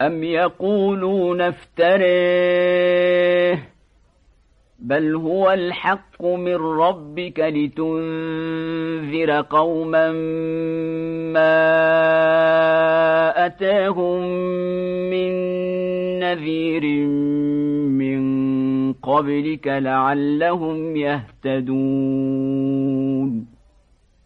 أم يقولون افتريه بل هو الحق من ربك لتنذر قوما ما أتاهم من نذير من قبلك لعلهم يهتدون